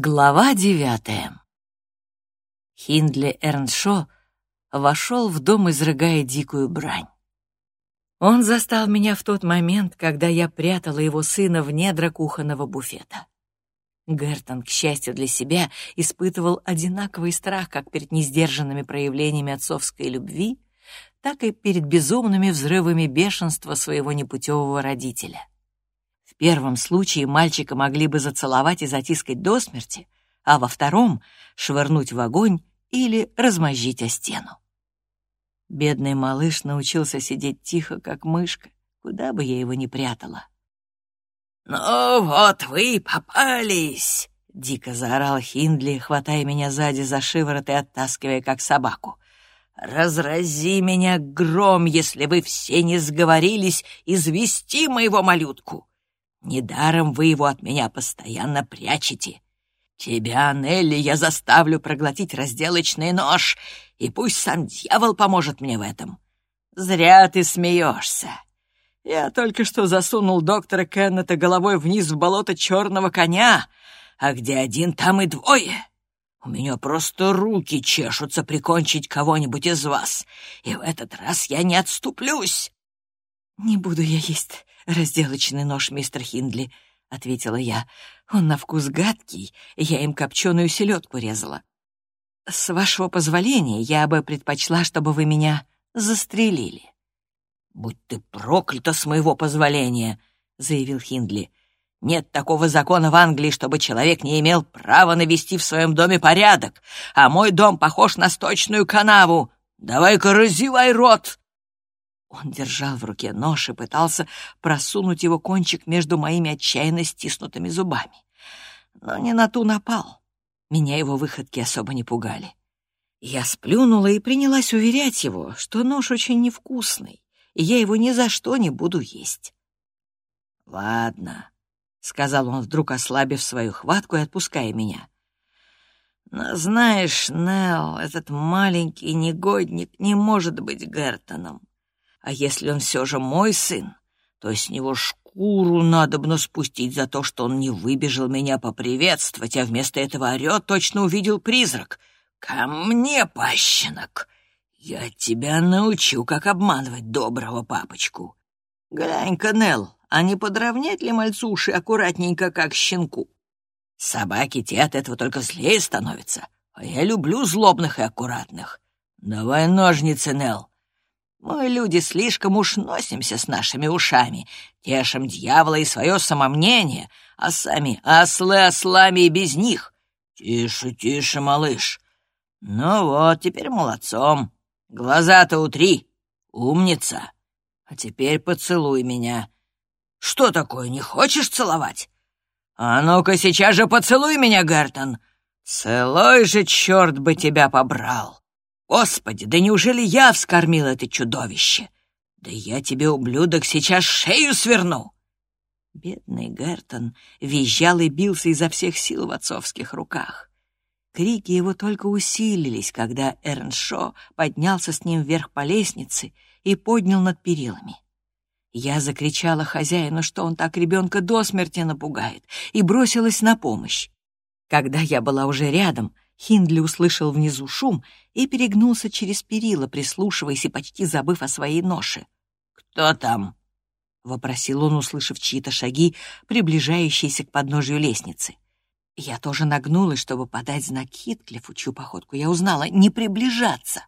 Глава девятая. Хиндли Эрншо вошел в дом, изрыгая дикую брань. Он застал меня в тот момент, когда я прятала его сына в недра кухонного буфета. Гертон, к счастью для себя, испытывал одинаковый страх как перед несдержанными проявлениями отцовской любви, так и перед безумными взрывами бешенства своего непутевого родителя — первом случае мальчика могли бы зацеловать и затискать до смерти, а во втором — швырнуть в огонь или размозжить о стену. Бедный малыш научился сидеть тихо, как мышка, куда бы я его ни прятала. «Ну вот вы попались!» — дико заорал Хиндли, хватая меня сзади за шиворот и оттаскивая, как собаку. «Разрази меня гром, если вы все не сговорились извести моего малютку! Недаром вы его от меня постоянно прячете. Тебя, Нелли, я заставлю проглотить разделочный нож, и пусть сам дьявол поможет мне в этом. Зря ты смеешься. Я только что засунул доктора Кеннета головой вниз в болото черного коня, а где один, там и двое. У меня просто руки чешутся прикончить кого-нибудь из вас, и в этот раз я не отступлюсь. «Не буду я есть разделочный нож, мистер Хиндли», — ответила я. «Он на вкус гадкий, я им копченую селедку резала. С вашего позволения, я бы предпочла, чтобы вы меня застрелили». «Будь ты проклята с моего позволения», — заявил Хиндли. «Нет такого закона в Англии, чтобы человек не имел права навести в своем доме порядок, а мой дом похож на сточную канаву. Давай-ка разевай рот!» Он держал в руке нож и пытался просунуть его кончик между моими отчаянно стиснутыми зубами. Но не на ту напал. Меня его выходки особо не пугали. Я сплюнула и принялась уверять его, что нож очень невкусный, и я его ни за что не буду есть. «Ладно», — сказал он, вдруг ослабив свою хватку и отпуская меня. «Но знаешь, Нелл, этот маленький негодник не может быть Гертоном. А если он все же мой сын, то с него шкуру надобно спустить за то, что он не выбежал меня поприветствовать, а вместо этого орет, точно увидел призрак. Ко мне, пащенок! Я тебя научу, как обманывать доброго папочку. Глянь-ка, Нелл, а не подровнять ли мальцуши аккуратненько, как щенку? Собаки те от этого только злее становятся, а я люблю злобных и аккуратных. Давай ножницы, Нелл, мы, люди, слишком уж носимся с нашими ушами, тешим дьявола и свое самомнение, а сами ослы ослами и без них. Тише, тише, малыш. Ну вот, теперь молодцом. Глаза-то утри. Умница. А теперь поцелуй меня. Что такое, не хочешь целовать? А ну-ка сейчас же поцелуй меня, Гертон. Целуй же, черт бы тебя побрал. Господи, да неужели я вскормил это чудовище? Да я тебе, ублюдок, сейчас шею сверну!» Бедный Гертон визжал и бился изо всех сил в отцовских руках. Крики его только усилились, когда Эрншо поднялся с ним вверх по лестнице и поднял над перилами. Я закричала хозяину, что он так ребенка до смерти напугает, и бросилась на помощь. Когда я была уже рядом — Хиндли услышал внизу шум и перегнулся через перила, прислушиваясь и почти забыв о своей ноше. «Кто там?» — вопросил он, услышав чьи-то шаги, приближающиеся к подножию лестницы. Я тоже нагнулась, чтобы подать знак Хитклифу, чью походку я узнала, не приближаться.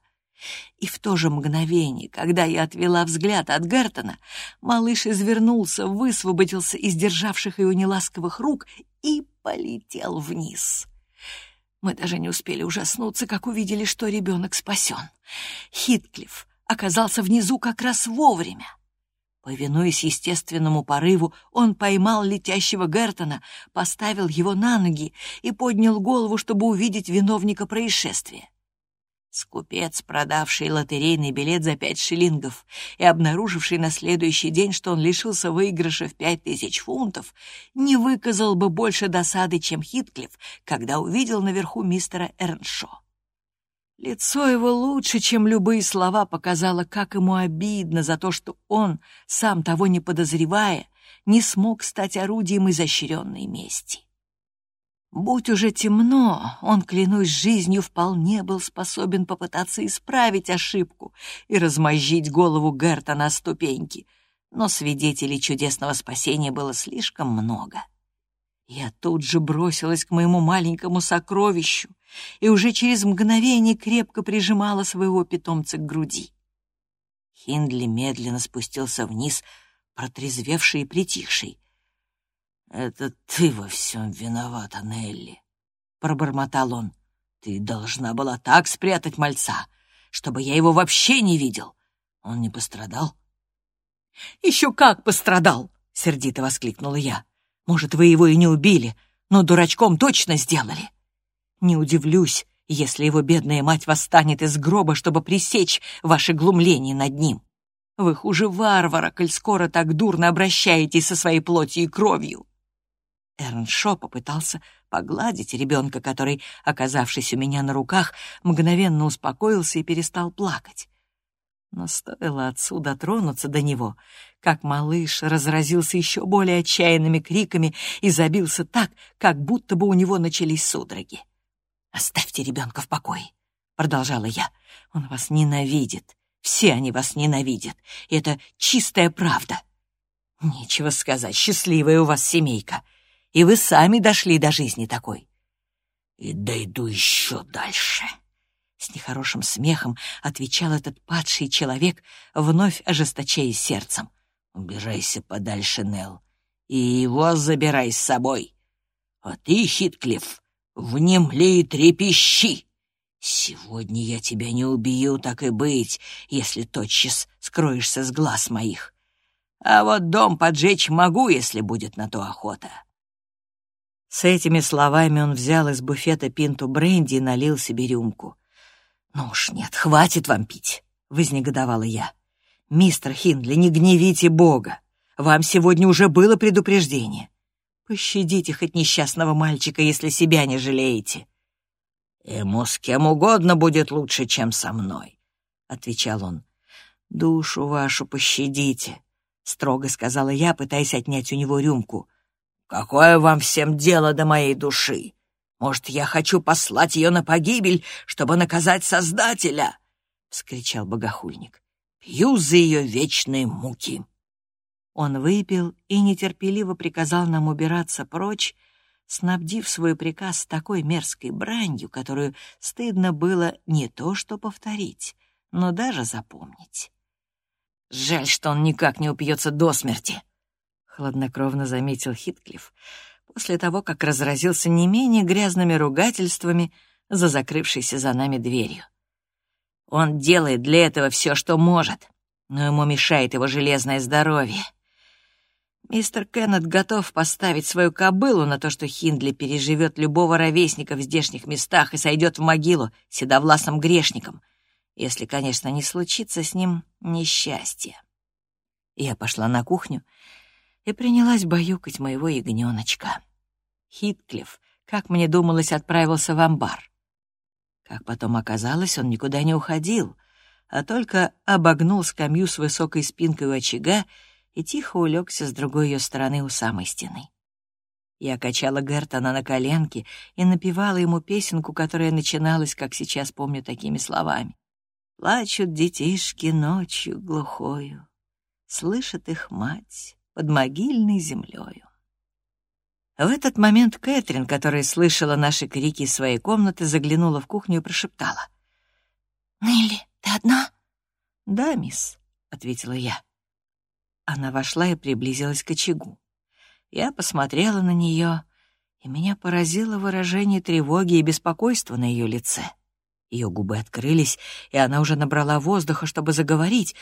И в то же мгновение, когда я отвела взгляд от Гертона, малыш извернулся, высвободился из державших его неласковых рук и полетел вниз. Мы даже не успели ужаснуться, как увидели, что ребенок спасен. Хитклифф оказался внизу как раз вовремя. Повинуясь естественному порыву, он поймал летящего Гертона, поставил его на ноги и поднял голову, чтобы увидеть виновника происшествия. Скупец, продавший лотерейный билет за пять шиллингов и обнаруживший на следующий день, что он лишился выигрыша в пять тысяч фунтов, не выказал бы больше досады, чем Хитклифф, когда увидел наверху мистера Эрншо. Лицо его лучше, чем любые слова, показало, как ему обидно за то, что он, сам того не подозревая, не смог стать орудием изощренной мести. Будь уже темно, он, клянусь жизнью, вполне был способен попытаться исправить ошибку и размозжить голову Герта на ступеньки, но свидетелей чудесного спасения было слишком много. Я тут же бросилась к моему маленькому сокровищу и уже через мгновение крепко прижимала своего питомца к груди. Хиндли медленно спустился вниз, протрезвевший и притихший. «Это ты во всем виновата, Нелли», — пробормотал он. «Ты должна была так спрятать мальца, чтобы я его вообще не видел. Он не пострадал?» «Еще как пострадал!» — сердито воскликнула я. «Может, вы его и не убили, но дурачком точно сделали. Не удивлюсь, если его бедная мать восстанет из гроба, чтобы пресечь ваше глумление над ним. Вы хуже варвара, коль скоро так дурно обращаетесь со своей плотью и кровью. Эрншо попытался погладить ребенка, который, оказавшись у меня на руках, мгновенно успокоился и перестал плакать. Но стоило отцу дотронуться до него, как малыш разразился еще более отчаянными криками и забился так, как будто бы у него начались судороги. «Оставьте ребенка в покое», — продолжала я. «Он вас ненавидит. Все они вас ненавидят. И это чистая правда. Нечего сказать, счастливая у вас семейка и вы сами дошли до жизни такой. И дойду еще дальше. С нехорошим смехом отвечал этот падший человек, вновь ожесточая сердцем. Убирайся подальше, Нел, и его забирай с собой. А ты, Хитклифф, внемли и трепещи. Сегодня я тебя не убью, так и быть, если тотчас скроешься с глаз моих. А вот дом поджечь могу, если будет на то охота. С этими словами он взял из буфета пинту бренди и налил себе рюмку. «Ну уж нет, хватит вам пить», — вознегодовала я. «Мистер Хиндли, не гневите Бога. Вам сегодня уже было предупреждение. Пощадите хоть несчастного мальчика, если себя не жалеете». «Ему с кем угодно будет лучше, чем со мной», — отвечал он. «Душу вашу пощадите», — строго сказала я, пытаясь отнять у него рюмку. Какое вам всем дело до моей души? Может, я хочу послать ее на погибель, чтобы наказать Создателя?» — вскричал богохульник. «Пью за ее вечные муки». Он выпил и нетерпеливо приказал нам убираться прочь, снабдив свой приказ такой мерзкой бранью, которую стыдно было не то что повторить, но даже запомнить. «Жаль, что он никак не упьется до смерти», хладнокровно заметил Хитклифф, после того, как разразился не менее грязными ругательствами за закрывшейся за нами дверью. Он делает для этого все, что может, но ему мешает его железное здоровье. Мистер Кеннет готов поставить свою кобылу на то, что Хиндли переживет любого ровесника в здешних местах и сойдет в могилу седовласым грешником, если, конечно, не случится с ним несчастье. Я пошла на кухню и принялась баюкать моего ягненочка. Хитклифф, как мне думалось, отправился в амбар. Как потом оказалось, он никуда не уходил, а только обогнул скамью с высокой спинкой у очага и тихо улегся с другой ее стороны у самой стены. Я качала Гертона на коленке и напевала ему песенку, которая начиналась, как сейчас помню, такими словами. «Плачут детишки ночью глухою, слышит их мать, под могильной землею. В этот момент Кэтрин, которая слышала наши крики из своей комнаты, заглянула в кухню и прошептала. «Нелли, ты одна?» «Да, мисс», — ответила я. Она вошла и приблизилась к очагу. Я посмотрела на нее, и меня поразило выражение тревоги и беспокойства на ее лице. Ее губы открылись, и она уже набрала воздуха, чтобы заговорить,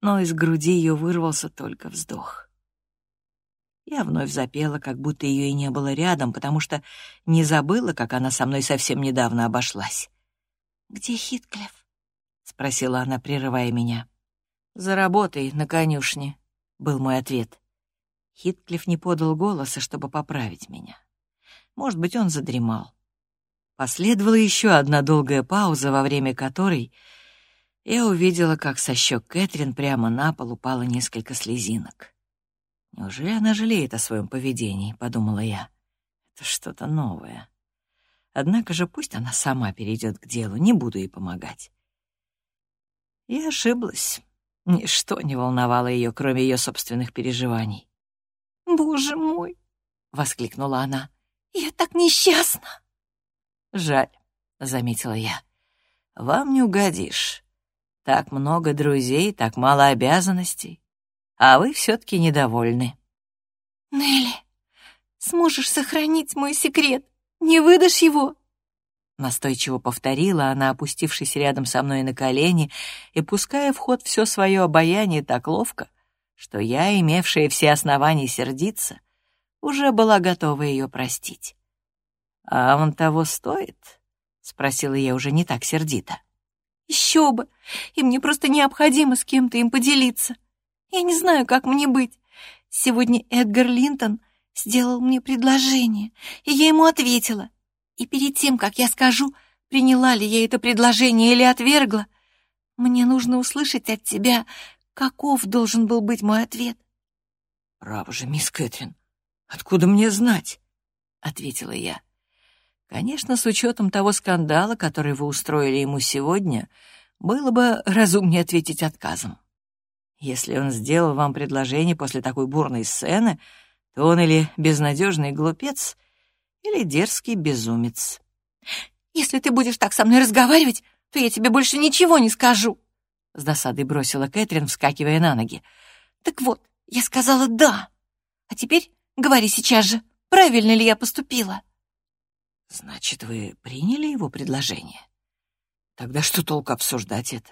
но из груди ее вырвался только вздох. Я вновь запела, как будто ее и не было рядом, потому что не забыла, как она со мной совсем недавно обошлась. «Где Хитклифф?» — спросила она, прерывая меня. «За работой на конюшне», — был мой ответ. Хитклифф не подал голоса, чтобы поправить меня. Может быть, он задремал. Последовала еще одна долгая пауза, во время которой я увидела, как со щек Кэтрин прямо на пол упало несколько слезинок. «Неужели она жалеет о своем поведении?» — подумала я. Это что-то новое. Однако же пусть она сама перейдет к делу, не буду ей помогать. И ошиблась. Ничто не волновало ее, кроме ее собственных переживаний. «Боже мой!» — воскликнула она. «Я так несчастна!» «Жаль», — заметила я. «Вам не угодишь. Так много друзей, так мало обязанностей. А вы все-таки недовольны». «Нелли, сможешь сохранить мой секрет? Не выдашь его?» Настойчиво повторила она, опустившись рядом со мной на колени и пуская в ход все свое обаяние так ловко, что я, имевшая все основания сердиться, уже была готова ее простить. «А он того стоит?» — спросила я уже не так сердито. «Еще бы! И мне просто необходимо с кем-то им поделиться. Я не знаю, как мне быть. Сегодня Эдгар Линтон сделал мне предложение, и я ему ответила. И перед тем, как я скажу, приняла ли я это предложение или отвергла, мне нужно услышать от тебя, каков должен был быть мой ответ. «Право же, мисс Кэтрин, откуда мне знать?» — ответила я. «Конечно, с учетом того скандала, который вы устроили ему сегодня, было бы разумнее ответить отказом. Если он сделал вам предложение после такой бурной сцены, то он или безнадежный глупец — или дерзкий безумец. «Если ты будешь так со мной разговаривать, то я тебе больше ничего не скажу», — с досадой бросила Кэтрин, вскакивая на ноги. «Так вот, я сказала «да». А теперь говори сейчас же, правильно ли я поступила?» «Значит, вы приняли его предложение? Тогда что толку обсуждать это?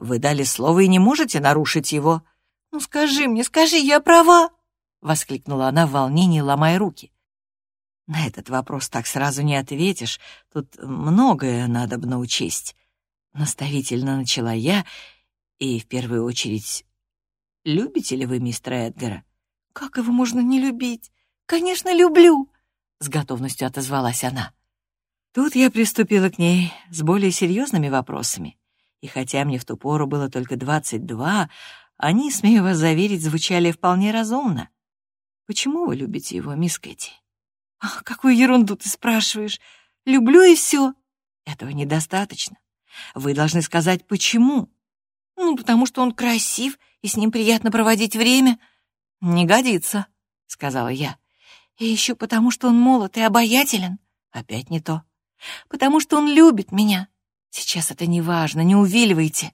Вы дали слово и не можете нарушить его». «Ну скажи мне, скажи, я права!» — воскликнула она в волнении, ломая руки. На этот вопрос так сразу не ответишь, тут многое надо бы научесть. Наставительно начала я, и в первую очередь, любите ли вы мистера Эдгара? Как его можно не любить? Конечно, люблю, с готовностью отозвалась она. Тут я приступила к ней с более серьезными вопросами, и хотя мне в ту пору было только двадцать два, они, смею вас заверить, звучали вполне разумно. Почему вы любите его, мисс Кэти? Ах, какую ерунду ты спрашиваешь. Люблю и все. Этого недостаточно. Вы должны сказать, почему. Ну, потому что он красив, и с ним приятно проводить время. Не годится, сказала я. И еще потому, что он молод и обаятелен. Опять не то. Потому что он любит меня. Сейчас это не важно, не увиливайте.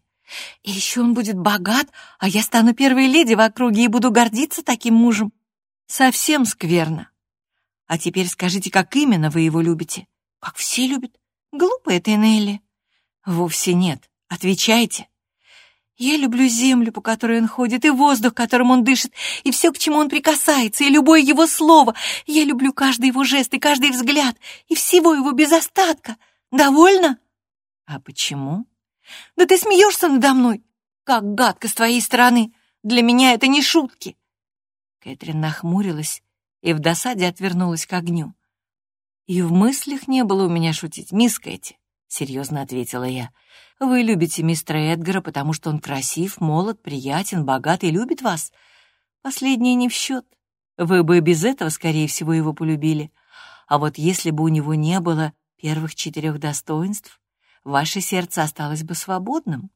И еще он будет богат, а я стану первой леди в округе и буду гордиться таким мужем. Совсем скверно. А теперь скажите, как именно вы его любите? Как все любят? Глупая ты, Нелли. Вовсе нет. Отвечайте. Я люблю землю, по которой он ходит, и воздух, которым он дышит, и все, к чему он прикасается, и любое его слово. Я люблю каждый его жест и каждый взгляд, и всего его без остатка. Довольно? А почему? Да ты смеешься надо мной. Как гадко с твоей стороны. Для меня это не шутки. Кэтрин нахмурилась и в досаде отвернулась к огню. «И в мыслях не было у меня шутить, мисс Кэти», — серьезно ответила я. «Вы любите мистера Эдгара, потому что он красив, молод, приятен, богат и любит вас. Последнее не в счет. Вы бы без этого, скорее всего, его полюбили. А вот если бы у него не было первых четырех достоинств, ваше сердце осталось бы свободным.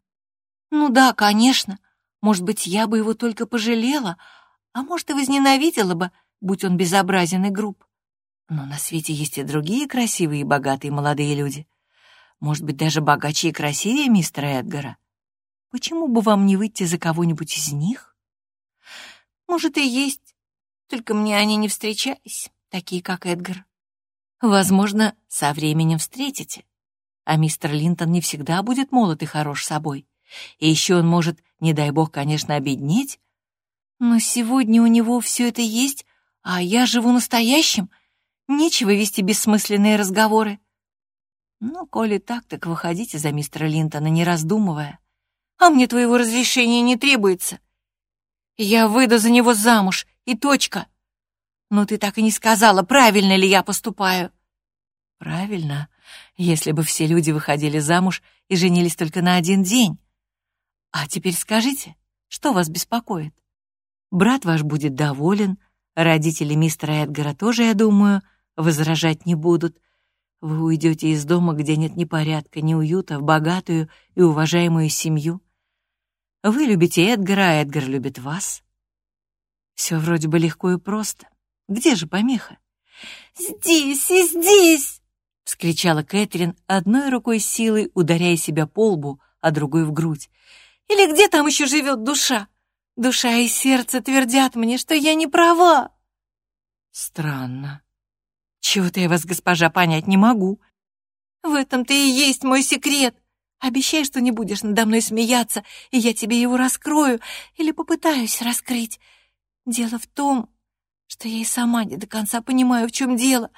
Ну да, конечно. Может быть, я бы его только пожалела, а может, и возненавидела бы, будь он безобразен и груб. Но на свете есть и другие красивые и богатые молодые люди. Может быть, даже богаче и красивее мистера Эдгара. Почему бы вам не выйти за кого-нибудь из них? Может, и есть, только мне они не встречались, такие как Эдгар. Возможно, со временем встретите. А мистер Линтон не всегда будет молод и хорош собой. И еще он может, не дай бог, конечно, обеднеть. Но сегодня у него все это есть, а я живу настоящим. Нечего вести бессмысленные разговоры. Ну, коли так, так выходите за мистера Линтона, не раздумывая. А мне твоего разрешения не требуется. Я выйду за него замуж, и точка. Но ты так и не сказала, правильно ли я поступаю. Правильно, если бы все люди выходили замуж и женились только на один день. А теперь скажите, что вас беспокоит? Брат ваш будет доволен, Родители мистера Эдгара тоже, я думаю, возражать не будут. Вы уйдете из дома, где нет ни порядка, ни уюта, в богатую и уважаемую семью. Вы любите Эдгара, а Эдгар любит вас. Все вроде бы легко и просто. Где же помеха? «Здесь и здесь!» — вскричала Кэтрин, одной рукой силой ударяя себя по лбу, а другой в грудь. «Или где там еще живет душа? Душа и сердце твердят мне, что я не права!» «Странно. Чего-то я вас, госпожа, понять не могу». «В этом-то и есть мой секрет. Обещай, что не будешь надо мной смеяться, и я тебе его раскрою или попытаюсь раскрыть. Дело в том, что я и сама не до конца понимаю, в чем дело.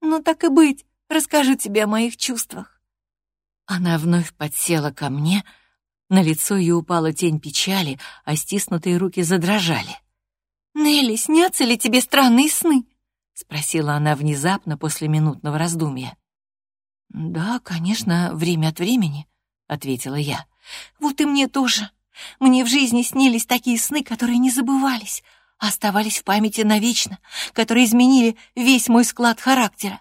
Ну, так и быть, расскажу тебе о моих чувствах». Она вновь подсела ко мне, на лицо ее упала тень печали, а стиснутые руки задрожали. «Нелли, снятся ли тебе странные сны?» — спросила она внезапно после минутного раздумья. «Да, конечно, время от времени», — ответила я. «Вот и мне тоже. Мне в жизни снились такие сны, которые не забывались, оставались в памяти навечно, которые изменили весь мой склад характера.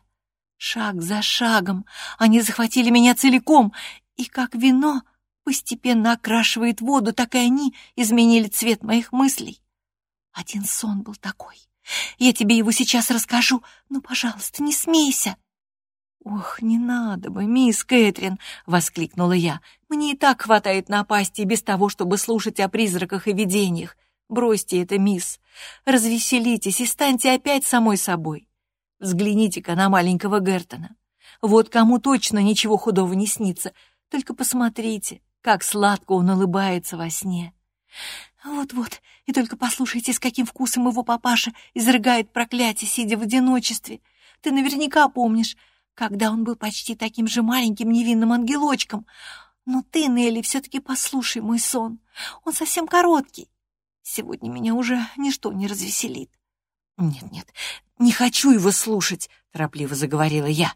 Шаг за шагом они захватили меня целиком, и как вино постепенно окрашивает воду, так и они изменили цвет моих мыслей. Один сон был такой. Я тебе его сейчас расскажу, но, пожалуйста, не смейся. «Ох, не надо бы, мисс Кэтрин!» — воскликнула я. «Мне и так хватает напасти без того, чтобы слушать о призраках и видениях. Бросьте это, мисс. Развеселитесь и станьте опять самой собой. Взгляните-ка на маленького Гертона. Вот кому точно ничего худого не снится. Только посмотрите, как сладко он улыбается во сне. Вот-вот, и только послушайте, с каким вкусом его папаша изрыгает проклятие, сидя в одиночестве. Ты наверняка помнишь, когда он был почти таким же маленьким невинным ангелочком. Но ты, Нелли, все-таки послушай мой сон. Он совсем короткий. Сегодня меня уже ничто не развеселит. «Нет-нет, не хочу его слушать», — торопливо заговорила я.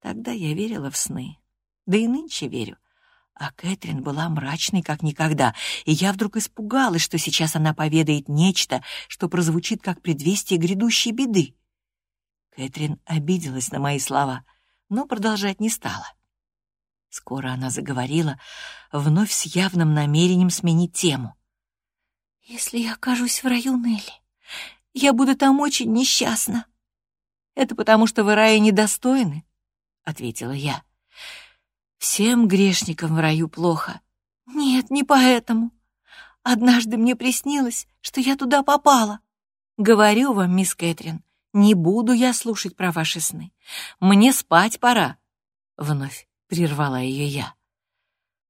Тогда я верила в сны, да и нынче верю. А Кэтрин была мрачной, как никогда, и я вдруг испугалась, что сейчас она поведает нечто, что прозвучит как предвестие грядущей беды. Кэтрин обиделась на мои слова, но продолжать не стала. Скоро она заговорила, вновь с явным намерением сменить тему. «Если я окажусь в раю, Нелли, я буду там очень несчастна». «Это потому, что вы рая недостойны», — ответила я. «Всем грешникам в раю плохо». «Нет, не поэтому. Однажды мне приснилось, что я туда попала. Говорю вам, мисс Кэтрин, не буду я слушать про ваши сны. Мне спать пора». Вновь прервала ее я.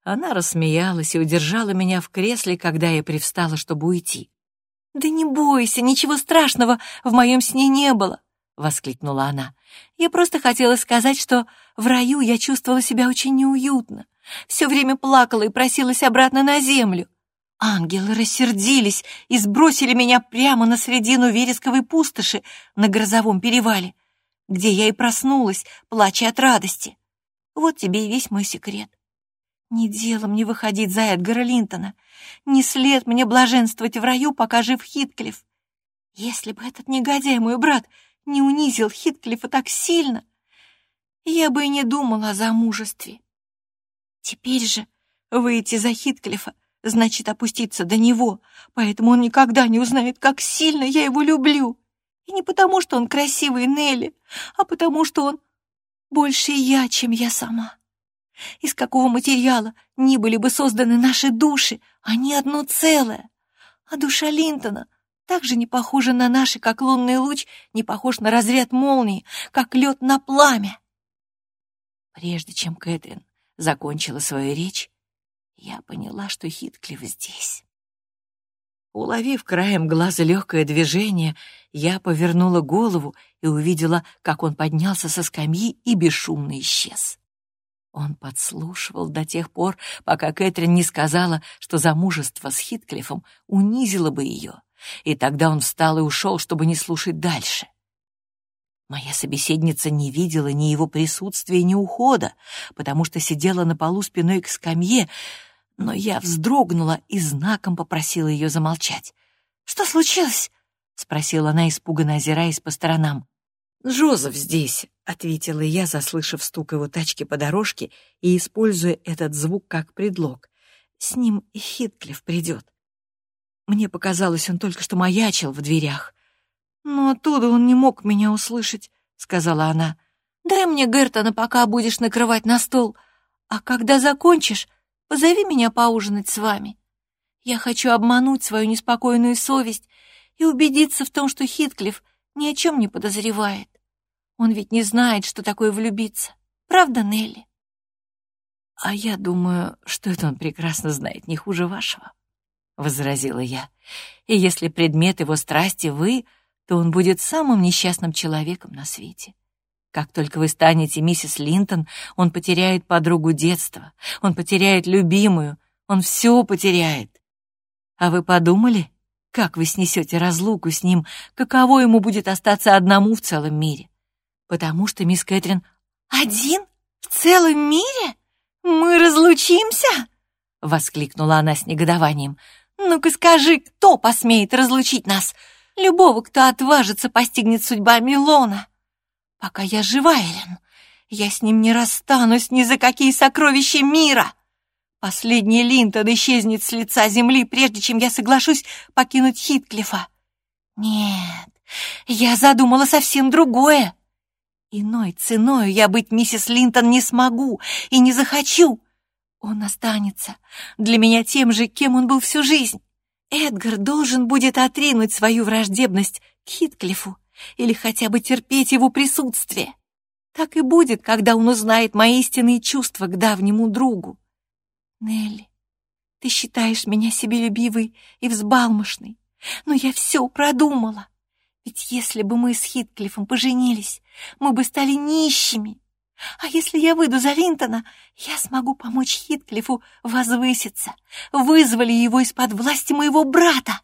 Она рассмеялась и удержала меня в кресле, когда я привстала, чтобы уйти. «Да не бойся, ничего страшного в моем сне не было», — воскликнула она. «Я просто хотела сказать, что в раю я чувствовала себя очень неуютно. Все время плакала и просилась обратно на землю. Ангелы рассердились и сбросили меня прямо на середину вересковой пустоши на грозовом перевале, где я и проснулась, плача от радости. Вот тебе и весь мой секрет. Не дело мне выходить за Эдгара Линтона. Не след мне блаженствовать в раю, пока жив Хитклифф. Если бы этот негодяй, мой брат, не унизил Хитклиффа так сильно, я бы и не думала о замужестве. Теперь же выйти за Хитклиффа значит опуститься до него, поэтому он никогда не узнает, как сильно я его люблю. И не потому, что он красивый Нелли, а потому, что он больше я, чем я сама. Из какого материала ни были бы созданы наши души, они одно целое. А душа Линтона также не похожа на наши, как лунный луч не похож на разряд молнии, как лед на пламя. Прежде чем Кэтрин закончила свою речь, я поняла, что Хитклифф здесь. Уловив краем глаза легкое движение, я повернула голову и увидела, как он поднялся со скамьи и бесшумно исчез. Он подслушивал до тех пор, пока Кэтрин не сказала, что замужество с Хитклифом унизило бы ее, и тогда он встал и ушел, чтобы не слушать дальше. Моя собеседница не видела ни его присутствия, ни ухода, потому что сидела на полу спиной к скамье, но я вздрогнула и знаком попросила ее замолчать. «Что случилось?» — спросила она, испуганно озираясь по сторонам. «Джозеф здесь», — ответила я, заслышав стук его тачки по дорожке и используя этот звук как предлог. «С ним Хитклифф придет». Мне показалось, он только что маячил в дверях. «Но оттуда он не мог меня услышать», — сказала она. «Дай мне Гертона, пока будешь накрывать на стол, а когда закончишь, позови меня поужинать с вами. Я хочу обмануть свою неспокойную совесть и убедиться в том, что Хитклифф ни о чем не подозревает. Он ведь не знает, что такое влюбиться. Правда, Нелли?» «А я думаю, что это он прекрасно знает, не хуже вашего», — возразила я. «И если предмет его страсти вы, то он будет самым несчастным человеком на свете. Как только вы станете миссис Линтон, он потеряет подругу детства, он потеряет любимую, он все потеряет. А вы подумали, как вы снесете разлуку с ним, каково ему будет остаться одному в целом мире? Потому что, мисс Кэтрин, один? В целом мире? Мы разлучимся? Воскликнула она с негодованием. Ну-ка скажи, кто посмеет разлучить нас? Любого, кто отважится, постигнет судьба Милона. Пока я жива, Эллен, я с ним не расстанусь ни за какие сокровища мира. Последний Линтон исчезнет с лица земли, прежде чем я соглашусь покинуть Хитклифа. Нет, я задумала совсем другое. Иной ценою я быть миссис Линтон не смогу и не захочу. Он останется для меня тем же, кем он был всю жизнь. Эдгар должен будет отринуть свою враждебность к Хитклифу или хотя бы терпеть его присутствие. Так и будет, когда он узнает мои истинные чувства к давнему другу. Нелли, ты считаешь меня себелюбивой и взбалмошной, но я все продумала. Ведь если бы мы с Хитклифом поженились, мы бы стали нищими. А если я выйду за Линтона, я смогу помочь Хитклифу возвыситься, вызвали его из-под власти моего брата.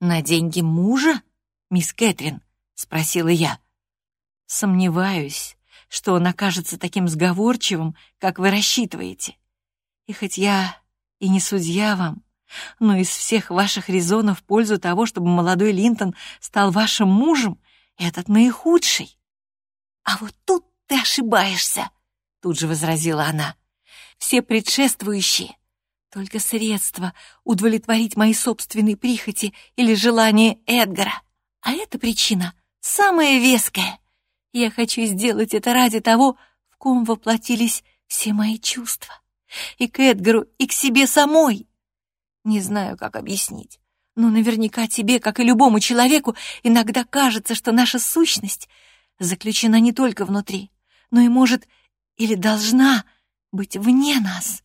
На деньги мужа, мисс Кэтрин? — спросила я. «Сомневаюсь, что он окажется таким сговорчивым, как вы рассчитываете. И хоть я и не судья вам, но из всех ваших резонов в пользу того, чтобы молодой Линтон стал вашим мужем, этот наихудший». «А вот тут ты ошибаешься», — тут же возразила она. «Все предшествующие — только средства удовлетворить мои собственные прихоти или желания Эдгара. А эта причина — самое веское. Я хочу сделать это ради того, в ком воплотились все мои чувства. И к Эдгару, и к себе самой. Не знаю, как объяснить, но наверняка тебе, как и любому человеку, иногда кажется, что наша сущность заключена не только внутри, но и может или должна быть вне нас.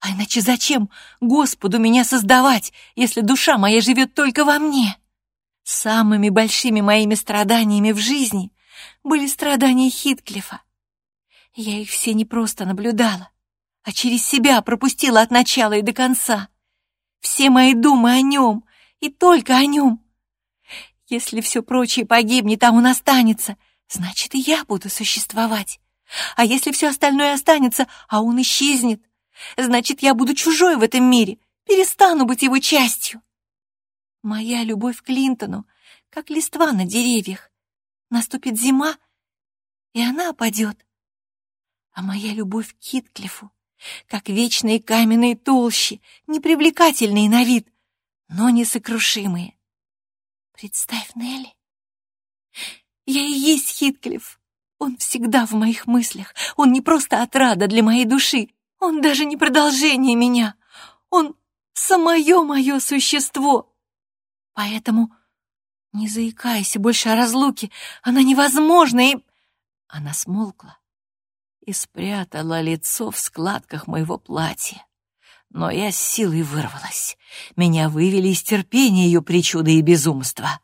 А иначе зачем Господу меня создавать, если душа моя живет только во мне? Самыми большими моими страданиями в жизни были страдания Хитклифа. Я их все не просто наблюдала, а через себя пропустила от начала и до конца. Все мои думы о нем и только о нем. Если все прочее погибнет, а он останется, значит, и я буду существовать. А если все остальное останется, а он исчезнет, значит, я буду чужой в этом мире, перестану быть его частью. Моя любовь к Клинтону, как листва на деревьях. Наступит зима, и она опадет. А моя любовь к Китклифу, как вечные каменные толщи, непривлекательные на вид, но несокрушимые. Представь, Нелли, я и есть Хитклифф. Он всегда в моих мыслях. Он не просто отрада для моей души. Он даже не продолжение меня. Он самое мое существо. Поэтому не заикайся больше о разлуке, она невозможна и...» Она смолкла и спрятала лицо в складках моего платья. Но я с силой вырвалась. Меня вывели из терпения ее причуды и безумства.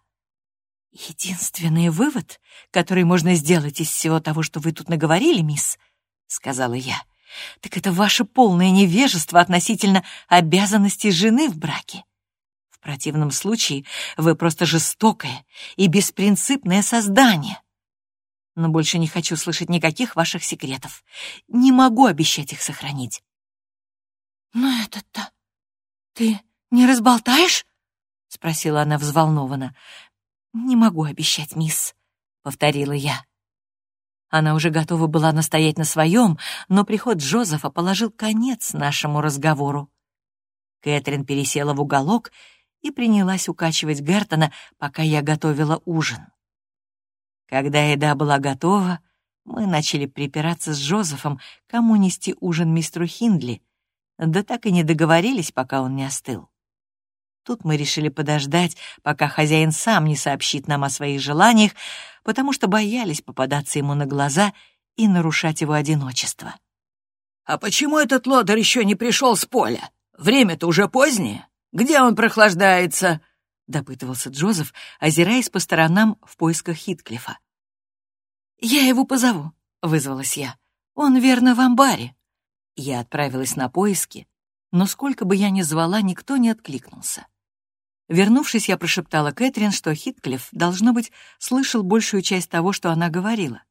«Единственный вывод, который можно сделать из всего того, что вы тут наговорили, мисс, — сказала я, — так это ваше полное невежество относительно обязанностей жены в браке противном случае вы просто жестокое и беспринципное создание. Но больше не хочу слышать никаких ваших секретов. Не могу обещать их сохранить. «Но этот-то ты не разболтаешь?» — спросила она взволнованно. «Не могу обещать, мисс», — повторила я. Она уже готова была настоять на своем, но приход Джозефа положил конец нашему разговору. Кэтрин пересела в уголок и принялась укачивать Гертона, пока я готовила ужин. Когда еда была готова, мы начали припираться с Джозефом, кому нести ужин мистеру Хиндли, да так и не договорились, пока он не остыл. Тут мы решили подождать, пока хозяин сам не сообщит нам о своих желаниях, потому что боялись попадаться ему на глаза и нарушать его одиночество. «А почему этот лодырь еще не пришел с поля? Время-то уже позднее. Где он прохлаждается?» — допытывался Джозеф, озираясь по сторонам в поисках Хитклифа. «Я его позову», — вызвалась я. «Он, верно, в амбаре». Я отправилась на поиски, но сколько бы я ни звала, никто не откликнулся. Вернувшись, я прошептала Кэтрин, что Хитклифф, должно быть, слышал большую часть того, что она говорила,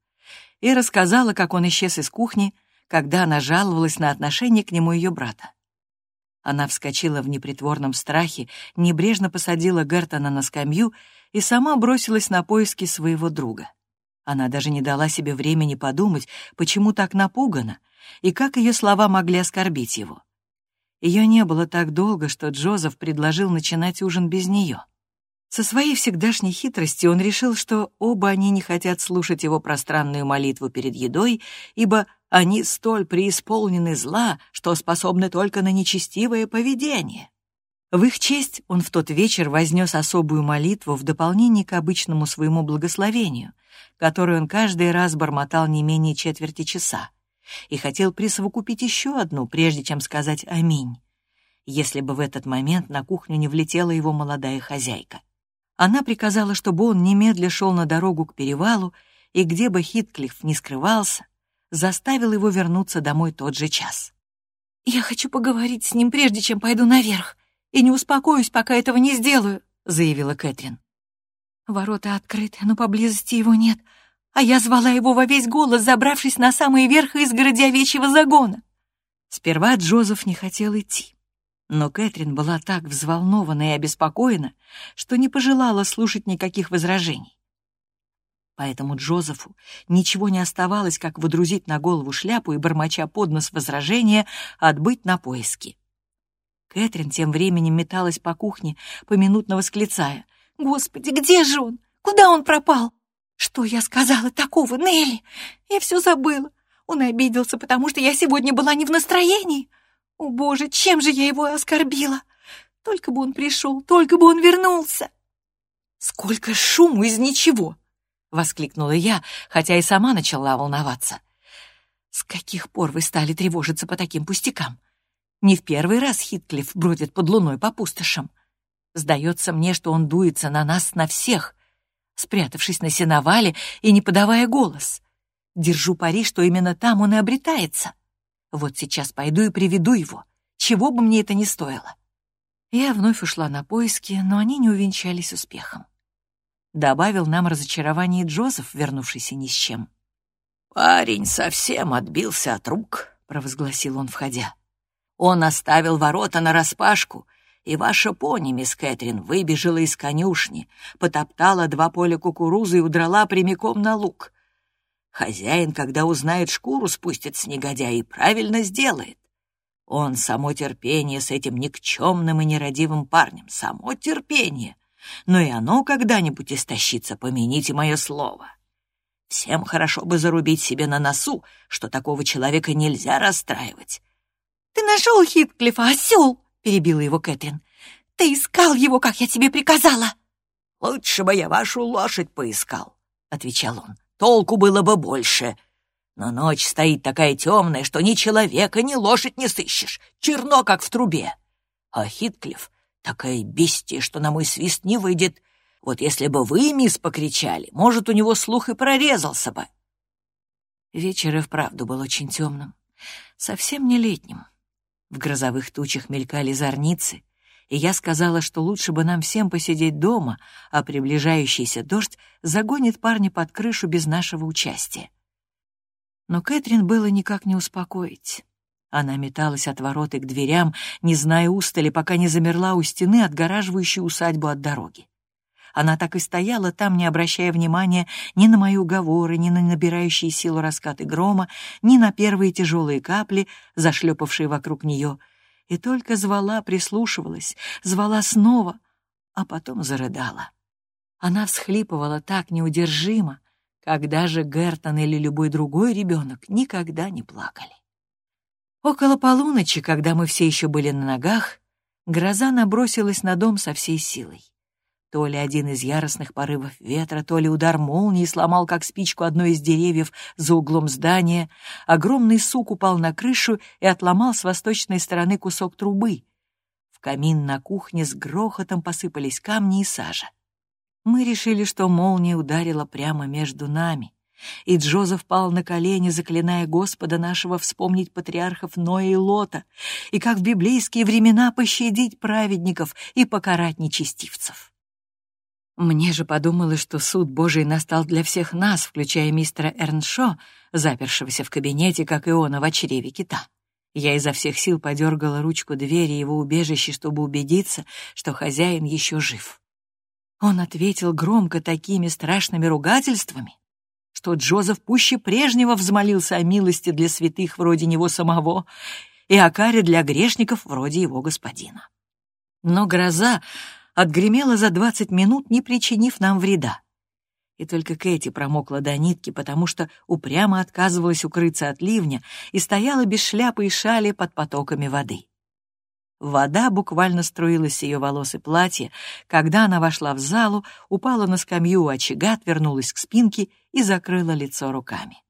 и рассказала, как он исчез из кухни, когда она жаловалась на отношение к нему ее брата. Она вскочила в непритворном страхе, небрежно посадила Гертона на скамью и сама бросилась на поиски своего друга. Она даже не дала себе времени подумать, почему так напугана, и как ее слова могли оскорбить его. Ее не было так долго, что Джозеф предложил начинать ужин без нее. Со своей всегдашней хитростью он решил, что оба они не хотят слушать его пространную молитву перед едой, ибо они столь преисполнены зла, что способны только на нечестивое поведение. В их честь он в тот вечер вознес особую молитву в дополнение к обычному своему благословению, которую он каждый раз бормотал не менее четверти часа и хотел присовокупить еще одну, прежде чем сказать «Аминь», если бы в этот момент на кухню не влетела его молодая хозяйка. Она приказала, чтобы он немедля шел на дорогу к перевалу, и где бы Хитклифф не скрывался, заставил его вернуться домой тот же час. «Я хочу поговорить с ним, прежде чем пойду наверх, и не успокоюсь, пока этого не сделаю», — заявила Кэтрин. «Ворота открыты, но поблизости его нет а я звала его во весь голос, забравшись на самый верх изгороди овечьего загона. Сперва Джозеф не хотел идти, но Кэтрин была так взволнована и обеспокоена, что не пожелала слушать никаких возражений. Поэтому Джозефу ничего не оставалось, как выдрузить на голову шляпу и, бормоча под нос возражения, отбыть на поиски. Кэтрин тем временем металась по кухне, поминутно восклицая. «Господи, где же он? Куда он пропал? «Что я сказала такого, Нелли? Я все забыла. Он обиделся, потому что я сегодня была не в настроении. О, Боже, чем же я его оскорбила? Только бы он пришел, только бы он вернулся!» «Сколько шуму из ничего!» — воскликнула я, хотя и сама начала волноваться. «С каких пор вы стали тревожиться по таким пустякам? Не в первый раз Хитклифф бродит под луной по пустошам. Сдается мне, что он дуется на нас, на всех, спрятавшись на сеновале и не подавая голос. Держу пари, что именно там он и обретается. Вот сейчас пойду и приведу его, чего бы мне это ни стоило. Я вновь ушла на поиски, но они не увенчались успехом. Добавил нам разочарование Джозеф, вернувшийся ни с чем. «Парень совсем отбился от рук», — провозгласил он, входя. «Он оставил ворота нараспашку и ваша пони, мисс Кэтрин, выбежала из конюшни, потоптала два поля кукурузы и удрала прямиком на луг. Хозяин, когда узнает шкуру, спустит с негодяя и правильно сделает. Он само терпение с этим никчемным и нерадивым парнем, само терпение. Но и оно когда-нибудь истощится, помяните мое слово. Всем хорошо бы зарубить себе на носу, что такого человека нельзя расстраивать. «Ты нашел Хитклифа, осел!» Перебила его Кэтрин. «Ты искал его, как я тебе приказала!» «Лучше бы я вашу лошадь поискал», — отвечал он. «Толку было бы больше. Но ночь стоит такая темная, что ни человека, ни лошадь не сыщешь. Черно, как в трубе. А Хитклифф такая бестия, что на мой свист не выйдет. Вот если бы вы, мисс, покричали, может, у него слух и прорезался бы». Вечер и вправду был очень темным, совсем не летним. В грозовых тучах мелькали зорницы, и я сказала, что лучше бы нам всем посидеть дома, а приближающийся дождь загонит парня под крышу без нашего участия. Но Кэтрин было никак не успокоить. Она металась от ворот к дверям, не зная устали, пока не замерла у стены, отгораживающей усадьбу от дороги. Она так и стояла там, не обращая внимания ни на мои уговоры, ни на набирающие силу раскаты грома, ни на первые тяжелые капли, зашлепавшие вокруг нее, и только звала, прислушивалась, звала снова, а потом зарыдала. Она всхлипывала так неудержимо, когда же Гертон или любой другой ребенок никогда не плакали. Около полуночи, когда мы все еще были на ногах, гроза набросилась на дом со всей силой. То ли один из яростных порывов ветра, то ли удар молнии сломал как спичку одно из деревьев за углом здания, огромный сук упал на крышу и отломал с восточной стороны кусок трубы. В камин на кухне с грохотом посыпались камни и сажа. Мы решили, что молния ударила прямо между нами, и Джозеф пал на колени, заклиная Господа нашего вспомнить патриархов Ноя и Лота, и как в библейские времена пощадить праведников и покарать нечестивцев. Мне же подумалось, что суд Божий настал для всех нас, включая мистера Эрншо, запершегося в кабинете, как Иона в чреве кита. Я изо всех сил подергала ручку двери его убежища, чтобы убедиться, что хозяин еще жив. Он ответил громко такими страшными ругательствами, что Джозеф пуще прежнего взмолился о милости для святых вроде него самого и о каре для грешников вроде его господина. Но гроза отгремела за двадцать минут, не причинив нам вреда. И только Кэти промокла до нитки, потому что упрямо отказывалась укрыться от ливня и стояла без шляпы и шали под потоками воды. Вода буквально струилась с ее волос и платья, когда она вошла в залу, упала на скамью у очага, отвернулась к спинке и закрыла лицо руками.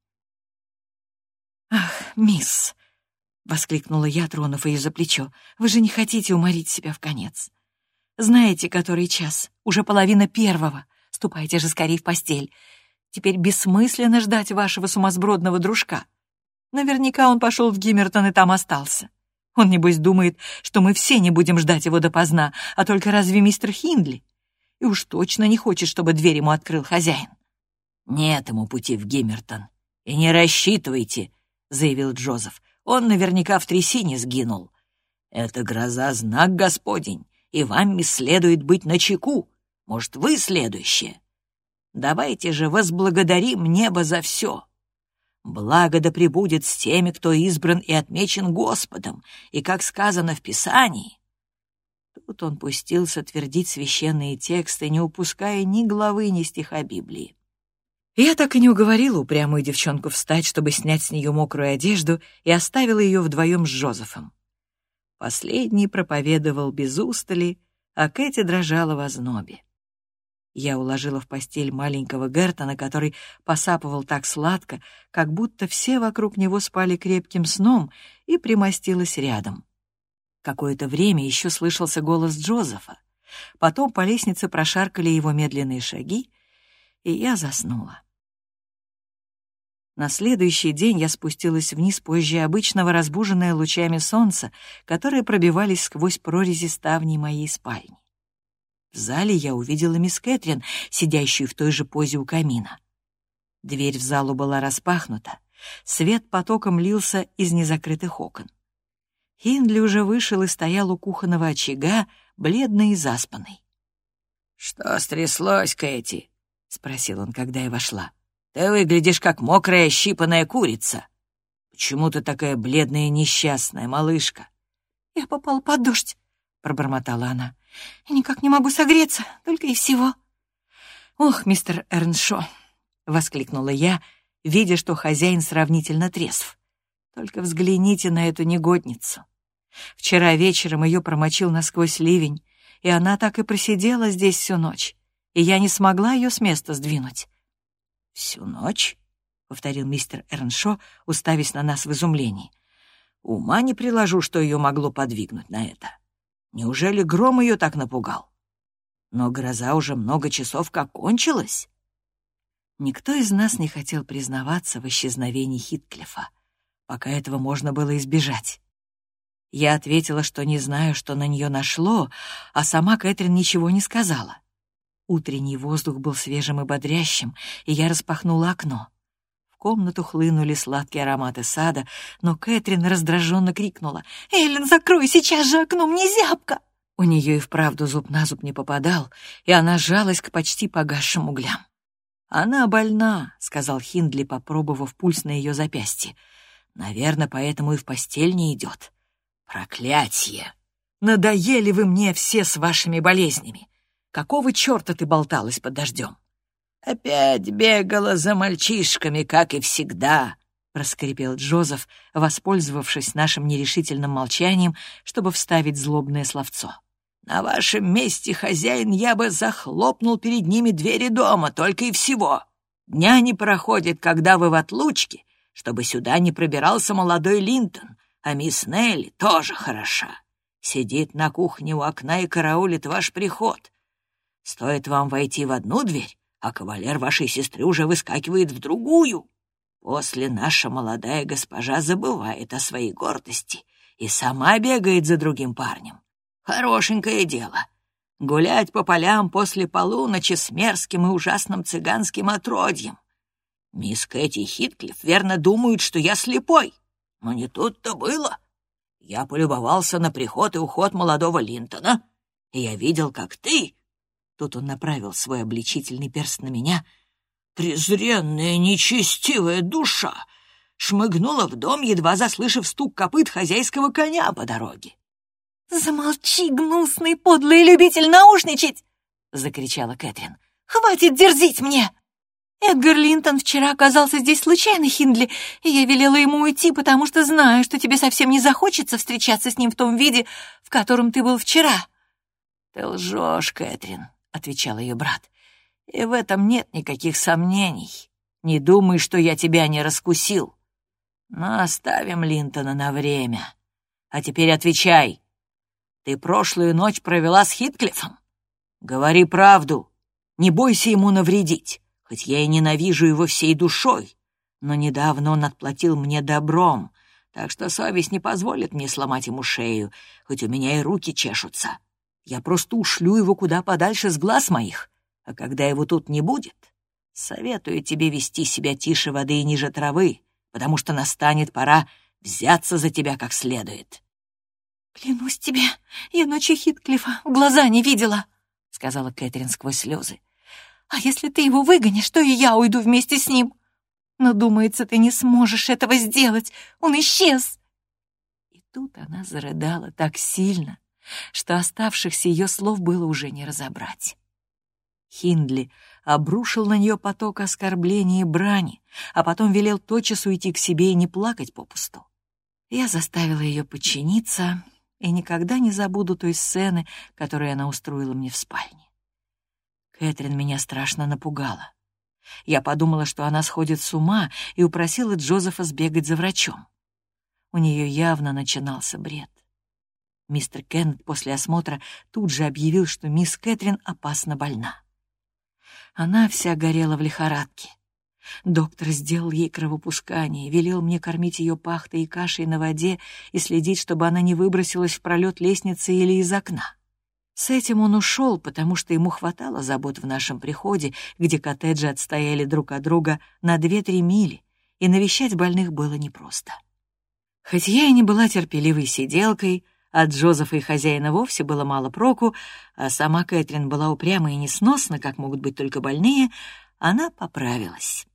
«Ах, мисс!» — воскликнула я, тронув ее за плечо. «Вы же не хотите уморить себя в конец. Знаете, который час? Уже половина первого. Ступайте же скорее в постель. Теперь бессмысленно ждать вашего сумасбродного дружка. Наверняка он пошел в Гиммертон и там остался. Он, небось, думает, что мы все не будем ждать его допоздна, а только разве мистер Хиндли? И уж точно не хочет, чтобы дверь ему открыл хозяин. «Нет ему пути в Гиммертон. И не рассчитывайте», — заявил Джозеф. «Он наверняка в трясине сгинул. Это гроза — знак Господень и вам следует быть начеку. Может, вы следующие? Давайте же возблагодарим небо за все. Благо да пребудет с теми, кто избран и отмечен Господом, и, как сказано в Писании, Тут он пустился твердить священные тексты, не упуская ни главы, ни стиха Библии. Я так и не уговорила упрямую девчонку встать, чтобы снять с нее мокрую одежду, и оставила ее вдвоем с Жозефом. Последний проповедовал без устали, а Кэти дрожала в ознобе. Я уложила в постель маленького Гертона, который посапывал так сладко, как будто все вокруг него спали крепким сном, и примостилась рядом. Какое-то время еще слышался голос Джозефа. Потом по лестнице прошаркали его медленные шаги, и я заснула. На следующий день я спустилась вниз позже обычного, разбуженная лучами солнца, которые пробивались сквозь прорези ставней моей спальни. В зале я увидела мисс Кэтрин, сидящую в той же позе у камина. Дверь в залу была распахнута, свет потоком лился из незакрытых окон. Хиндли уже вышел и стоял у кухонного очага, бледный и заспанный. «Что стряслось, Кэти?» — спросил он, когда я вошла. Ты выглядишь как мокрая щипаная курица. Почему ты такая бледная и несчастная, малышка?» «Я попал под дождь», — пробормотала она. «Я никак не могу согреться, только и всего». «Ох, мистер Эрншо!» — воскликнула я, видя, что хозяин сравнительно трезв. «Только взгляните на эту негодницу. Вчера вечером ее промочил насквозь ливень, и она так и просидела здесь всю ночь, и я не смогла ее с места сдвинуть. «Всю ночь?» — повторил мистер Эрншо, уставясь на нас в изумлении. «Ума не приложу, что ее могло подвигнуть на это. Неужели гром ее так напугал? Но гроза уже много часов как кончилась». Никто из нас не хотел признаваться в исчезновении Хитклифа, пока этого можно было избежать. Я ответила, что не знаю, что на нее нашло, а сама Кэтрин ничего не сказала. Утренний воздух был свежим и бодрящим, и я распахнула окно. В комнату хлынули сладкие ароматы сада, но Кэтрин раздраженно крикнула. «Эллен, закрой сейчас же окно, мне зябко!» У нее и вправду зуб на зуб не попадал, и она жалась к почти погасшим углям. «Она больна», — сказал Хиндли, попробовав пульс на ее запястье. «Наверное, поэтому и в постель не идет». «Проклятье! Надоели вы мне все с вашими болезнями! Какого черта ты болталась под дождем?» «Опять бегала за мальчишками, как и всегда», — проскрипел Джозеф, воспользовавшись нашим нерешительным молчанием, чтобы вставить злобное словцо. «На вашем месте, хозяин, я бы захлопнул перед ними двери дома, только и всего. Дня не проходит, когда вы в отлучке, чтобы сюда не пробирался молодой Линтон, а мисс Нелли тоже хороша. Сидит на кухне у окна и караулит ваш приход. Стоит вам войти в одну дверь, а кавалер вашей сестры уже выскакивает в другую. После наша молодая госпожа забывает о своей гордости и сама бегает за другим парнем. Хорошенькое дело. Гулять по полям после полуночи с мерзким и ужасным цыганским отродьем. Мисс Кэти Хитклифф верно думают, что я слепой. Но не тут-то было. Я полюбовался на приход и уход молодого Линтона, и я видел, как ты Тут он направил свой обличительный перст на меня. Презренная, нечестивая душа шмыгнула в дом, едва заслышав стук копыт хозяйского коня по дороге. «Замолчи, гнусный, подлый любитель наушничать!» — закричала Кэтрин. «Хватит дерзить мне!» Эдгар Линтон вчера оказался здесь случайно, Хиндли, и я велела ему уйти, потому что знаю, что тебе совсем не захочется встречаться с ним в том виде, в котором ты был вчера. Ты лжешь, Кэтрин отвечал ее брат. «И в этом нет никаких сомнений. Не думай, что я тебя не раскусил. Но оставим Линтона на время. А теперь отвечай. Ты прошлую ночь провела с Хитклифом? Говори правду. Не бойся ему навредить, хоть я и ненавижу его всей душой. Но недавно он отплатил мне добром, так что совесть не позволит мне сломать ему шею, хоть у меня и руки чешутся. Я просто ушлю его куда подальше с глаз моих, а когда его тут не будет, советую тебе вести себя тише воды и ниже травы, потому что настанет пора взяться за тебя как следует». «Клянусь тебе, я ночью Хитклифа в глаза не видела», — сказала Кэтрин сквозь слезы. «А если ты его выгонишь, то и я уйду вместе с ним. Но, думается, ты не сможешь этого сделать. Он исчез». И тут она зарыдала так сильно, что оставшихся ее слов было уже не разобрать. Хиндли обрушил на нее поток оскорблений и брани, а потом велел тотчас уйти к себе и не плакать попусту. Я заставила ее подчиниться и никогда не забуду той сцены, которую она устроила мне в спальне. Кэтрин меня страшно напугала. Я подумала, что она сходит с ума, и упросила Джозефа сбегать за врачом. У нее явно начинался бред. Мистер Кеннет после осмотра тут же объявил, что мисс Кэтрин опасно больна. Она вся горела в лихорадке. Доктор сделал ей кровопускание, велел мне кормить ее пахтой и кашей на воде и следить, чтобы она не выбросилась в пролет лестницы или из окна. С этим он ушел, потому что ему хватало забот в нашем приходе, где коттеджи отстояли друг от друга на две-три мили, и навещать больных было непросто. Хоть я и не была терпеливой сиделкой, от Джозефа и хозяина вовсе было мало проку, а сама Кэтрин была упряма и несносна, как могут быть только больные, она поправилась.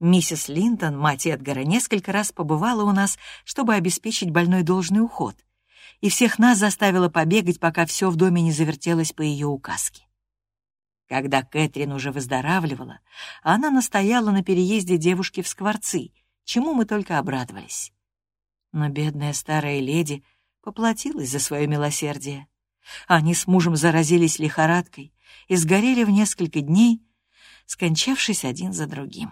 Миссис Линтон, мать Эдгара, несколько раз побывала у нас, чтобы обеспечить больной должный уход, и всех нас заставила побегать, пока все в доме не завертелось по ее указке. Когда Кэтрин уже выздоравливала, она настояла на переезде девушки в Скворцы, чему мы только обрадовались. Но бедная старая леди поплатилась за свое милосердие. Они с мужем заразились лихорадкой и сгорели в несколько дней, скончавшись один за другим.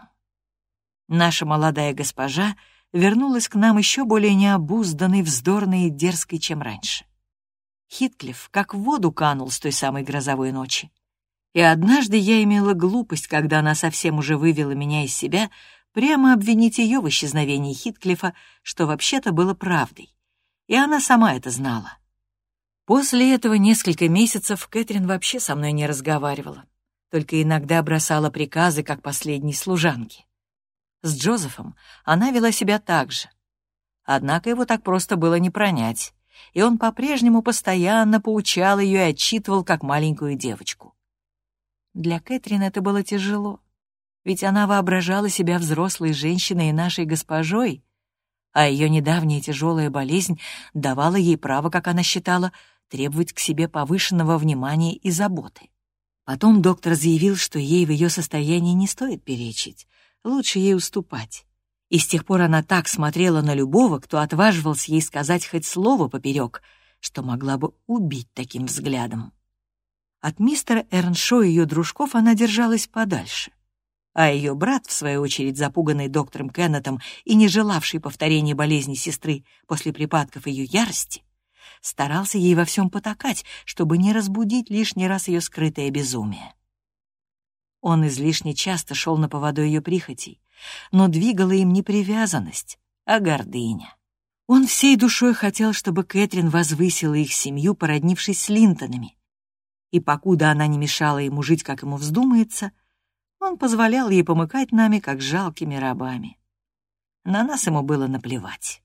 Наша молодая госпожа вернулась к нам еще более необузданной, вздорной и дерзкой, чем раньше. Хитклифф как в воду канул с той самой грозовой ночи. И однажды я имела глупость, когда она совсем уже вывела меня из себя, прямо обвинить ее в исчезновении Хитклифа, что вообще-то было правдой и она сама это знала. После этого несколько месяцев Кэтрин вообще со мной не разговаривала, только иногда бросала приказы, как последней служанки. С Джозефом она вела себя так же. Однако его так просто было не пронять, и он по-прежнему постоянно поучал ее и отчитывал как маленькую девочку. Для Кэтрин это было тяжело, ведь она воображала себя взрослой женщиной и нашей госпожой, а ее недавняя тяжелая болезнь давала ей право, как она считала, требовать к себе повышенного внимания и заботы. Потом доктор заявил, что ей в ее состоянии не стоит перечить, лучше ей уступать. И с тех пор она так смотрела на любого, кто отваживался ей сказать хоть слово поперек, что могла бы убить таким взглядом. От мистера Эрншо и ее дружков она держалась подальше. А ее брат, в свою очередь запуганный доктором Кеннетом и не желавший повторения болезни сестры после припадков ее ярости, старался ей во всем потакать, чтобы не разбудить лишний раз ее скрытое безумие. Он излишне часто шел на поводу ее прихотей, но двигала им не привязанность, а гордыня. Он всей душой хотел, чтобы Кэтрин возвысила их семью, породнившись с Линтонами. И покуда она не мешала ему жить, как ему вздумается, он позволял ей помыкать нами, как жалкими рабами. На нас ему было наплевать.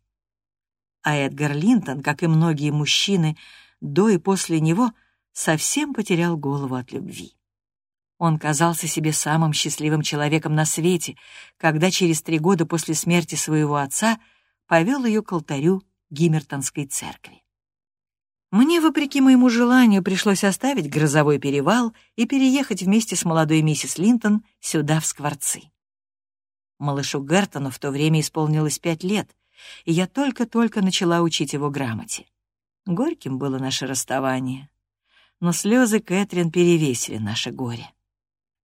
А Эдгар Линтон, как и многие мужчины, до и после него, совсем потерял голову от любви. Он казался себе самым счастливым человеком на свете, когда через три года после смерти своего отца повел ее к алтарю Гиммертонской церкви. Мне, вопреки моему желанию, пришлось оставить грозовой перевал и переехать вместе с молодой миссис Линтон сюда, в Скворцы. Малышу Гертону в то время исполнилось пять лет, и я только-только начала учить его грамоте. Горьким было наше расставание, но слезы Кэтрин перевесили наше горе.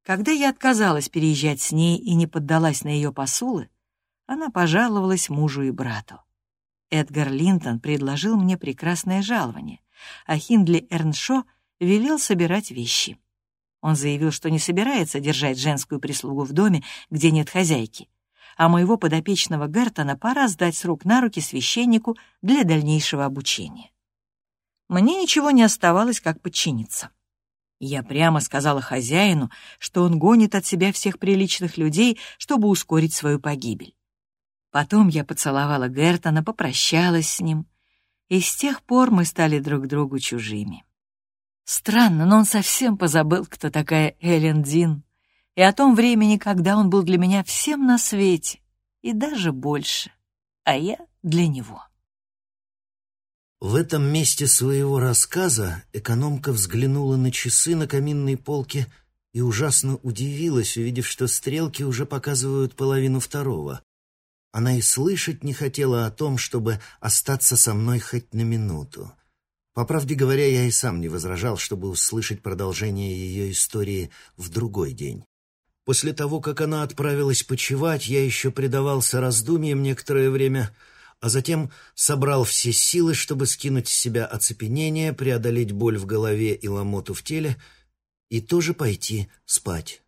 Когда я отказалась переезжать с ней и не поддалась на ее посулы, она пожаловалась мужу и брату. Эдгар Линтон предложил мне прекрасное жалование, а Хиндли Эрншо велел собирать вещи. Он заявил, что не собирается держать женскую прислугу в доме, где нет хозяйки, а моего подопечного Гертона пора сдать с рук на руки священнику для дальнейшего обучения. Мне ничего не оставалось, как подчиниться. Я прямо сказала хозяину, что он гонит от себя всех приличных людей, чтобы ускорить свою погибель. Потом я поцеловала Гертона, попрощалась с ним, и с тех пор мы стали друг другу чужими. Странно, но он совсем позабыл, кто такая Эллен Дин, и о том времени, когда он был для меня всем на свете, и даже больше, а я для него. В этом месте своего рассказа экономка взглянула на часы на каминной полке и ужасно удивилась, увидев, что стрелки уже показывают половину второго. Она и слышать не хотела о том, чтобы остаться со мной хоть на минуту. По правде говоря, я и сам не возражал, чтобы услышать продолжение ее истории в другой день. После того, как она отправилась почевать, я еще предавался раздумьям некоторое время — а затем собрал все силы, чтобы скинуть с себя оцепенение, преодолеть боль в голове и ломоту в теле и тоже пойти спать.